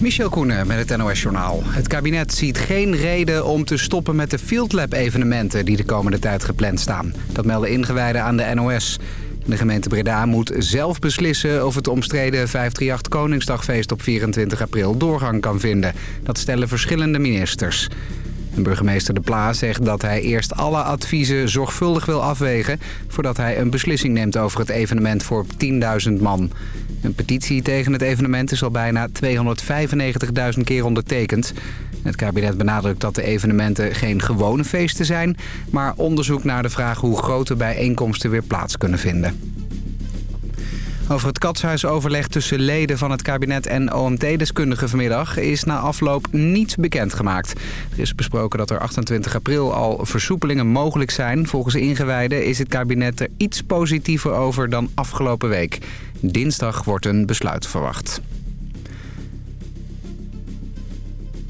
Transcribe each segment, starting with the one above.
Michel Koenen met het NOS-journaal. Het kabinet ziet geen reden om te stoppen met de Field Lab-evenementen... die de komende tijd gepland staan. Dat melden ingewijden aan de NOS. De gemeente Breda moet zelf beslissen of het omstreden 538 Koningsdagfeest op 24 april doorgang kan vinden. Dat stellen verschillende ministers. burgemeester De Pla zegt dat hij eerst alle adviezen zorgvuldig wil afwegen... voordat hij een beslissing neemt over het evenement voor 10.000 man. Een petitie tegen het evenement is al bijna 295.000 keer ondertekend. Het kabinet benadrukt dat de evenementen geen gewone feesten zijn... maar onderzoek naar de vraag hoe grote bijeenkomsten weer plaats kunnen vinden. Over het katshuisoverleg tussen leden van het kabinet en OMT-deskundigen vanmiddag is na afloop niets bekendgemaakt. Er is besproken dat er 28 april al versoepelingen mogelijk zijn. Volgens ingewijden is het kabinet er iets positiever over dan afgelopen week. Dinsdag wordt een besluit verwacht.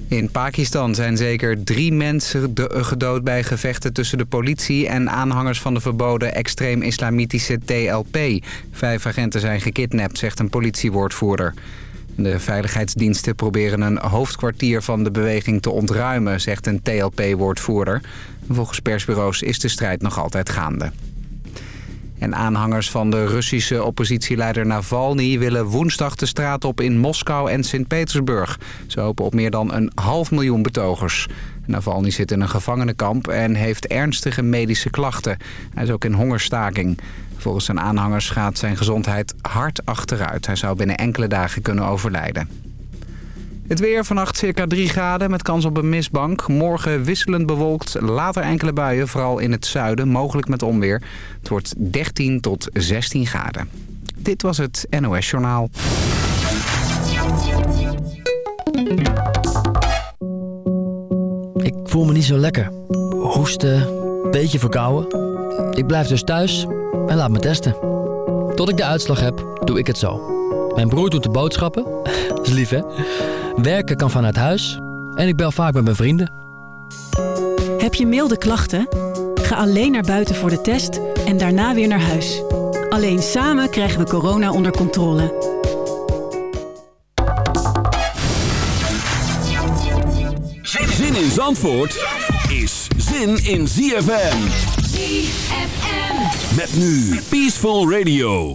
In Pakistan zijn zeker drie mensen gedood bij gevechten tussen de politie en aanhangers van de verboden extreem-islamitische TLP. Vijf agenten zijn gekidnapt, zegt een politiewoordvoerder. De veiligheidsdiensten proberen een hoofdkwartier van de beweging te ontruimen, zegt een TLP-woordvoerder. Volgens persbureaus is de strijd nog altijd gaande. En aanhangers van de Russische oppositieleider Navalny... willen woensdag de straat op in Moskou en Sint-Petersburg. Ze hopen op meer dan een half miljoen betogers. Navalny zit in een gevangenenkamp en heeft ernstige medische klachten. Hij is ook in hongerstaking. Volgens zijn aanhangers gaat zijn gezondheid hard achteruit. Hij zou binnen enkele dagen kunnen overlijden. Het weer vannacht circa 3 graden met kans op een mistbank. Morgen wisselend bewolkt, later enkele buien, vooral in het zuiden, mogelijk met onweer. Het wordt 13 tot 16 graden. Dit was het NOS Journaal. Ik voel me niet zo lekker. Hoesten, beetje verkouden. Ik blijf dus thuis en laat me testen. Tot ik de uitslag heb, doe ik het zo. Mijn broer doet de boodschappen. is lief, hè? Werken kan vanuit huis. En ik bel vaak met mijn vrienden. Heb je milde klachten? Ga alleen naar buiten voor de test en daarna weer naar huis. Alleen samen krijgen we corona onder controle. Zin in Zandvoort is zin in ZFM. ZFM. Met nu Peaceful Radio.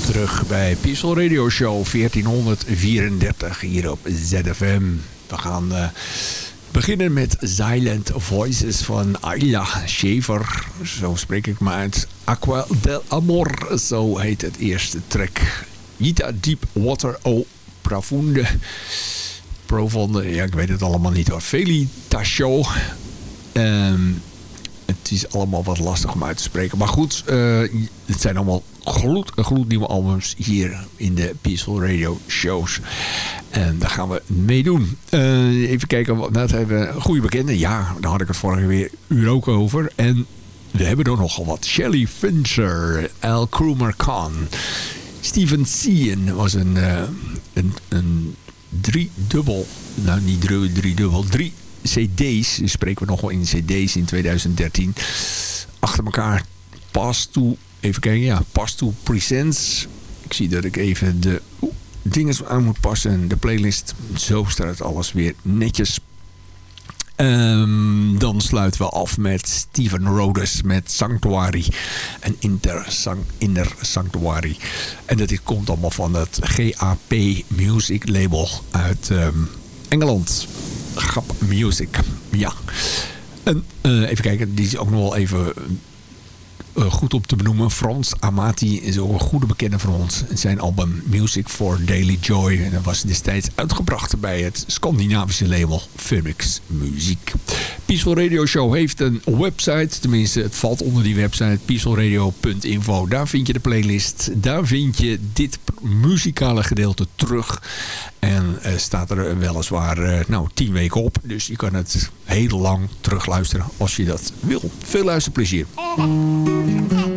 Terug bij Peaceful Radio Show 1434 hier op ZFM. We gaan uh, beginnen met Silent Voices van Ayla Shaver. Zo spreek ik maar uit. Aqua del Amor, zo heet het eerste track. Gita Deep Water O Profunde. Profonde, ja ik weet het allemaal niet hoor. Felitacho. Um, het is allemaal wat lastig om uit te spreken. Maar goed, uh, het zijn allemaal gloed, gloednieuwe albums hier in de Peaceful Radio shows. En daar gaan we mee doen. Uh, even kijken, nou, dat hebben goede bekende. Ja, daar had ik het vorige weer uur ook over. En we hebben er nogal wat. Shelley Fincher, Al Krumer Khan, Steven Sean was een, uh, een, een driedubbel, nou niet drie, driedubbel, drie cd's, spreken we nog wel in cd's in 2013, achter elkaar Pass to, even kijken, ja, Pass to Presents. Ik zie dat ik even de dingen aan moet passen, de playlist. Zo staat alles weer netjes. Um, dan sluiten we af met Steven Rhodes met Sanctuary. Een inter, sang, inner Sanctuary. En dat komt allemaal van het GAP Music label uit um, Engeland. Gap Music. Ja. En uh, even kijken, die is ook nog wel even uh, goed op te benoemen. Frans Amati is ook een goede bekende van ons. Zijn album Music for Daily Joy. En dat was destijds uitgebracht bij het Scandinavische label Phoenix Muziek. Peaceful Radio Show heeft een website. Tenminste, het valt onder die website. peacefulradio.info. Daar vind je de playlist. Daar vind je dit muzikale gedeelte terug. En uh, staat er weliswaar uh, nou, tien weken op. Dus je kan het heel lang terugluisteren als je dat wil. Veel luisterplezier. Bye.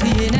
seeing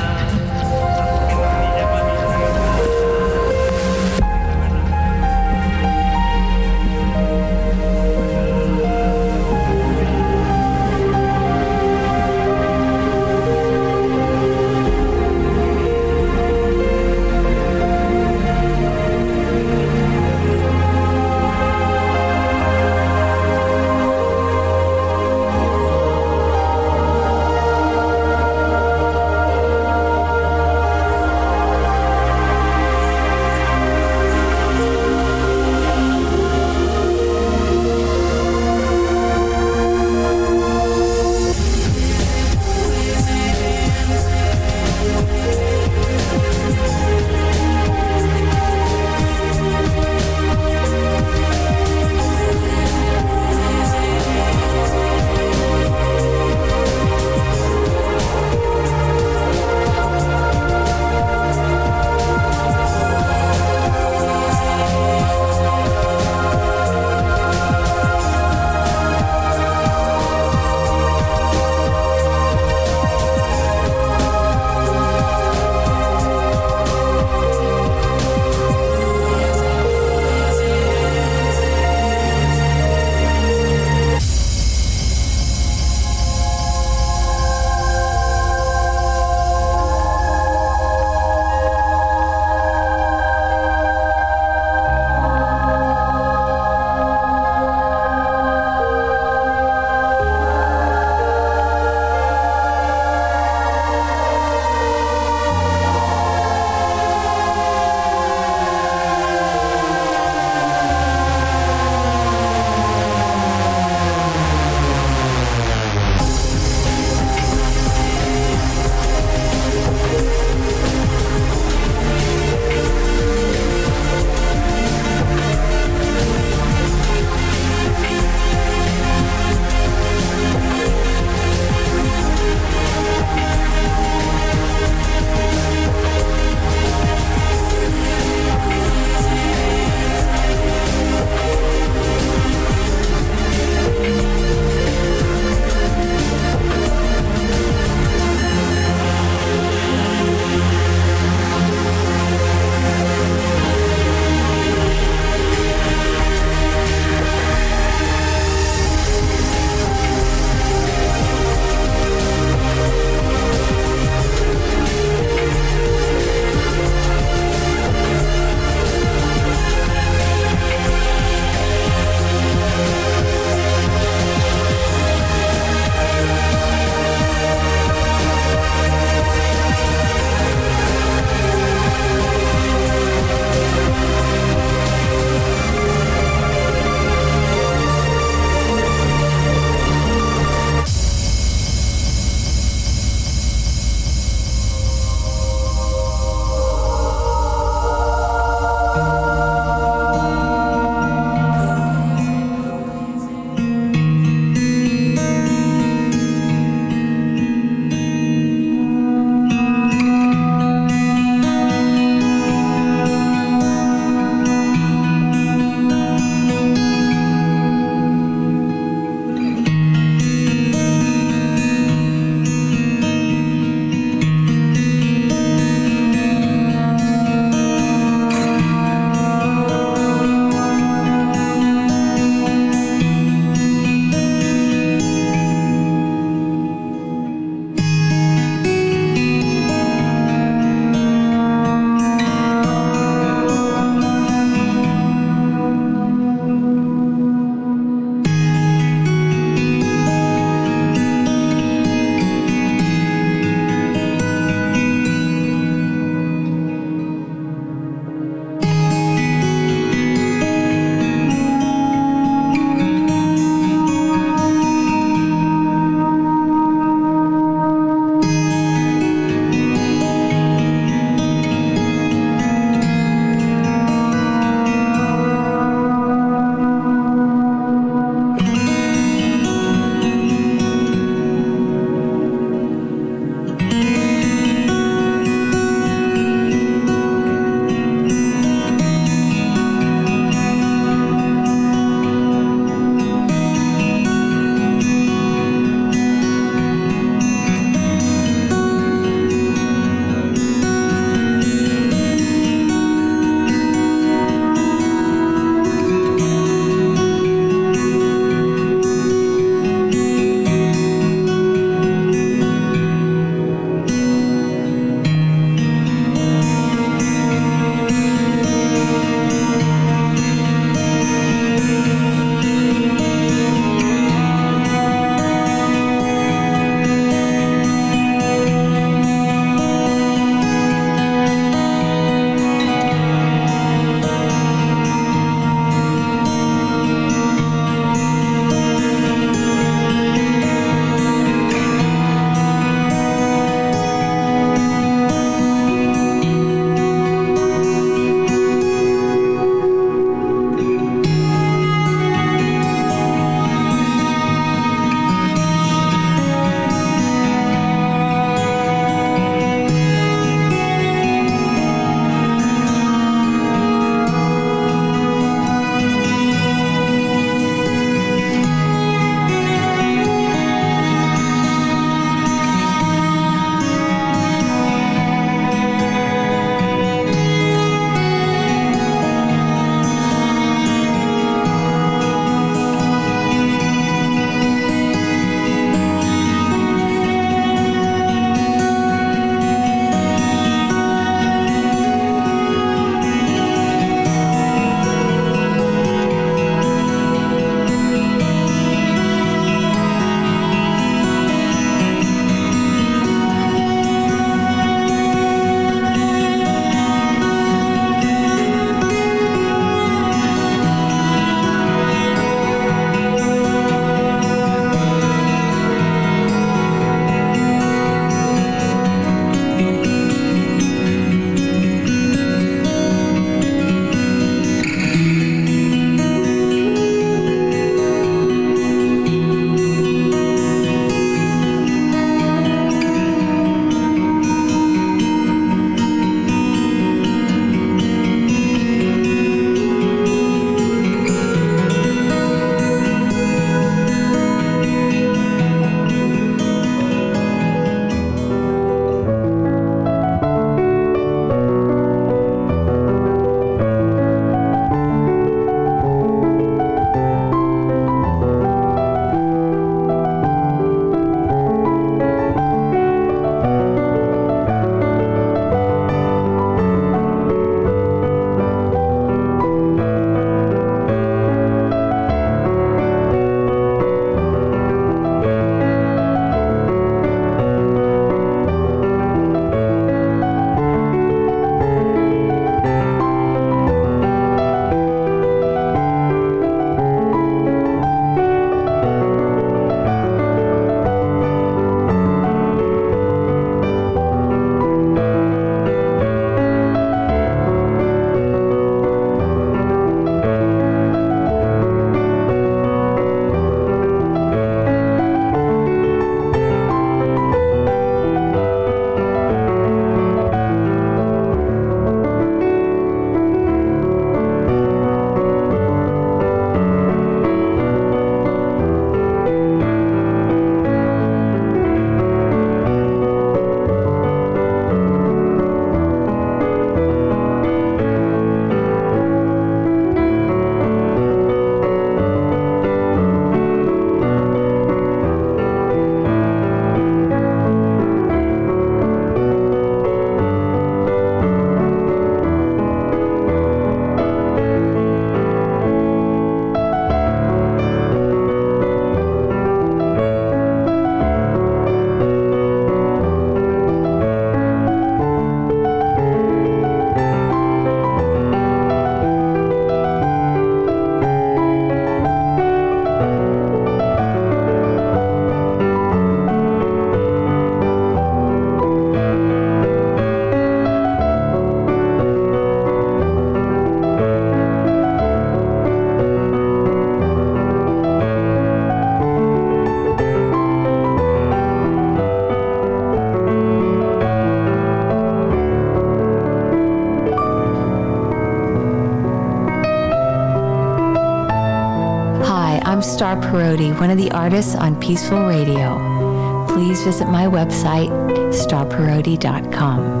Star Parodi, one of the artists on Peaceful Radio. Please visit my website, starparodi.com.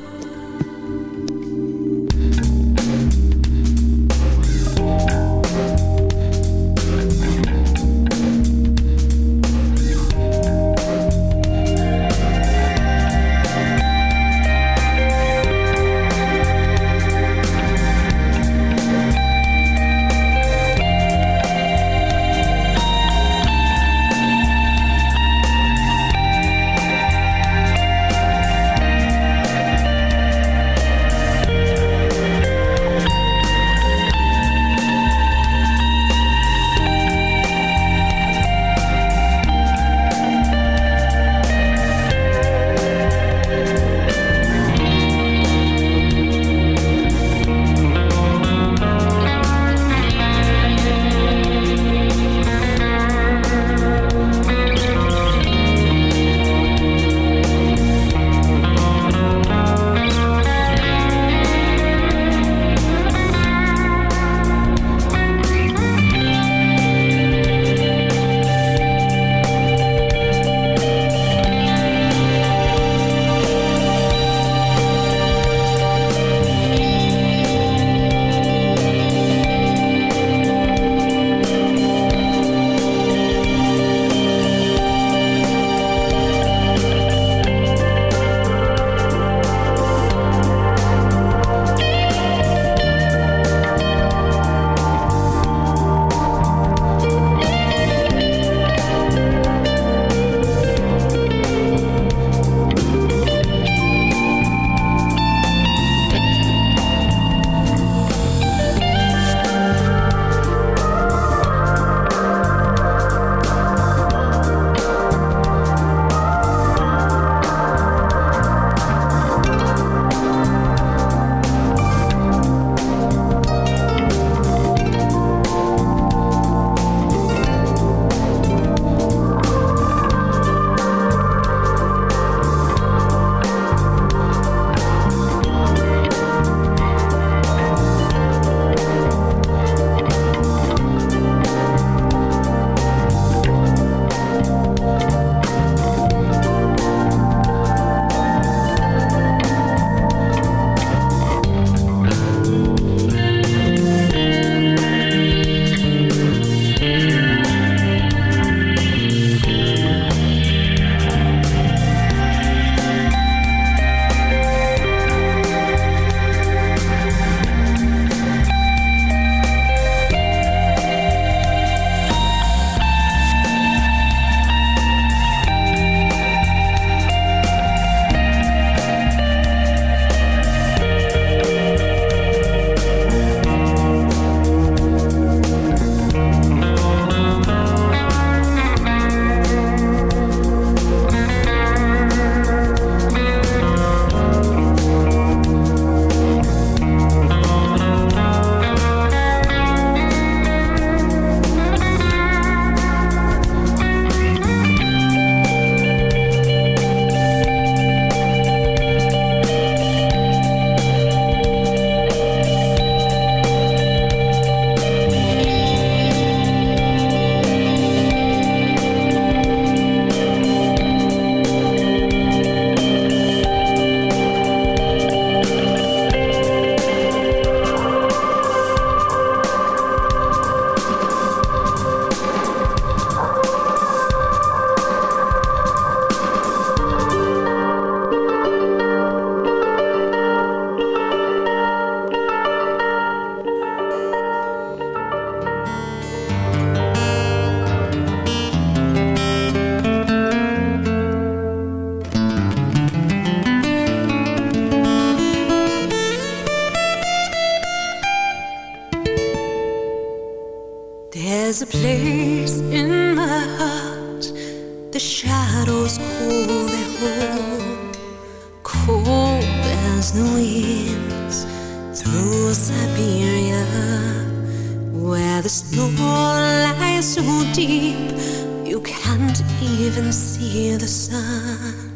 There's a place in my heart. The shadows hold their hold. Cold as the winds Through Siberia Where the snow lies so deep You can't even see the sun.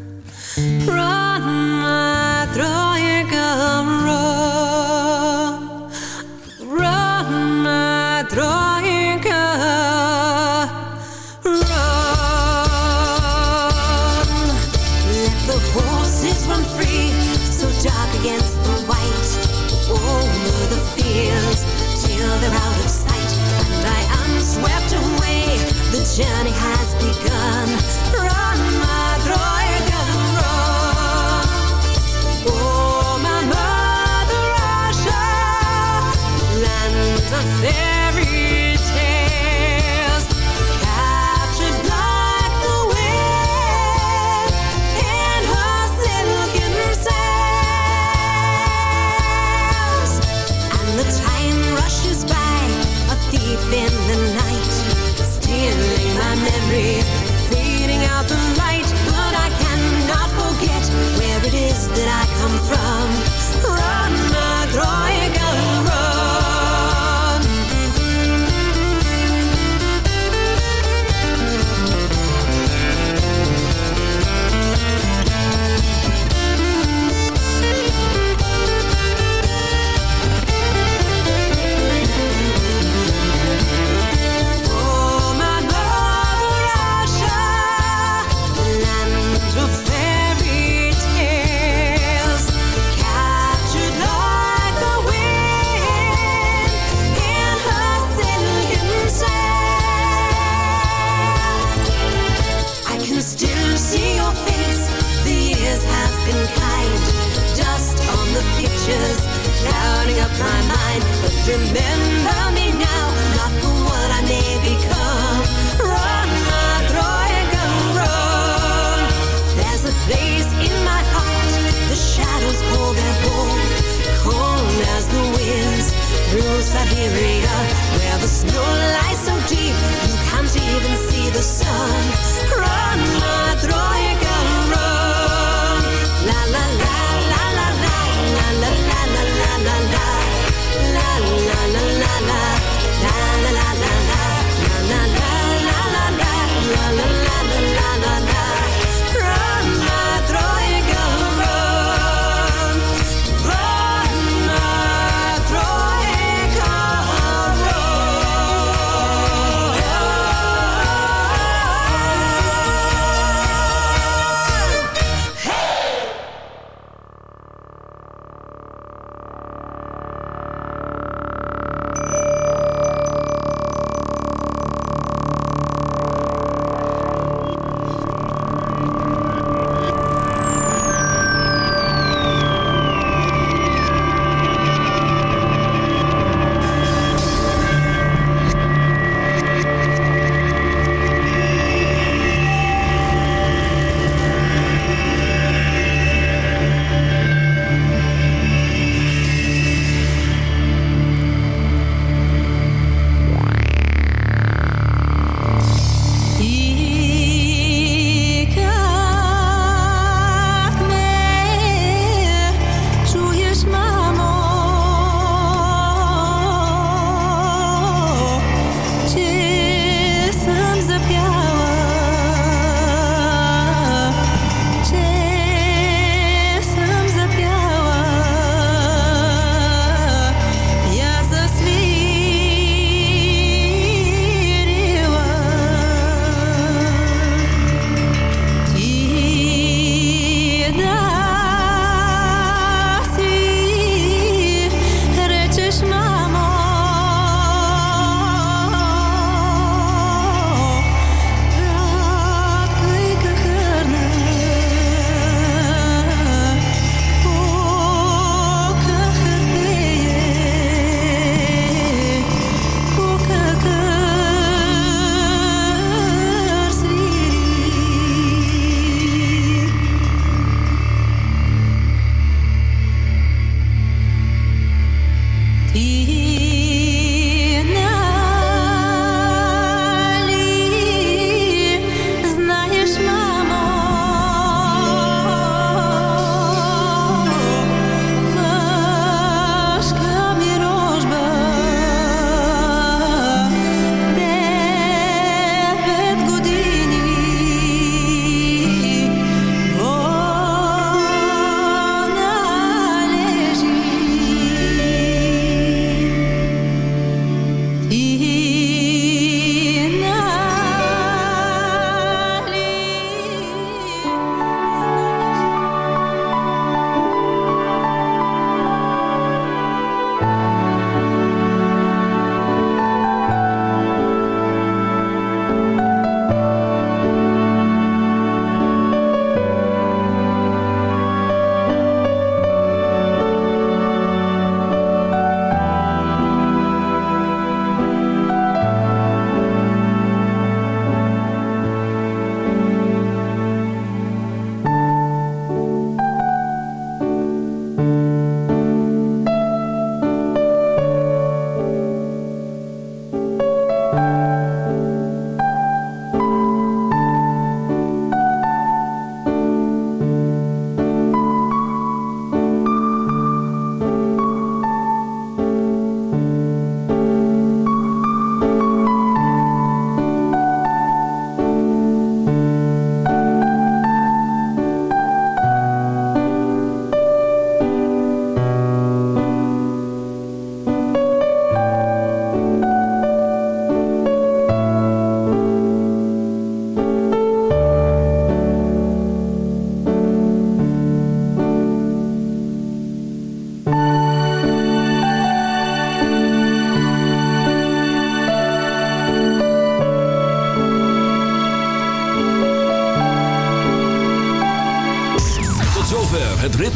He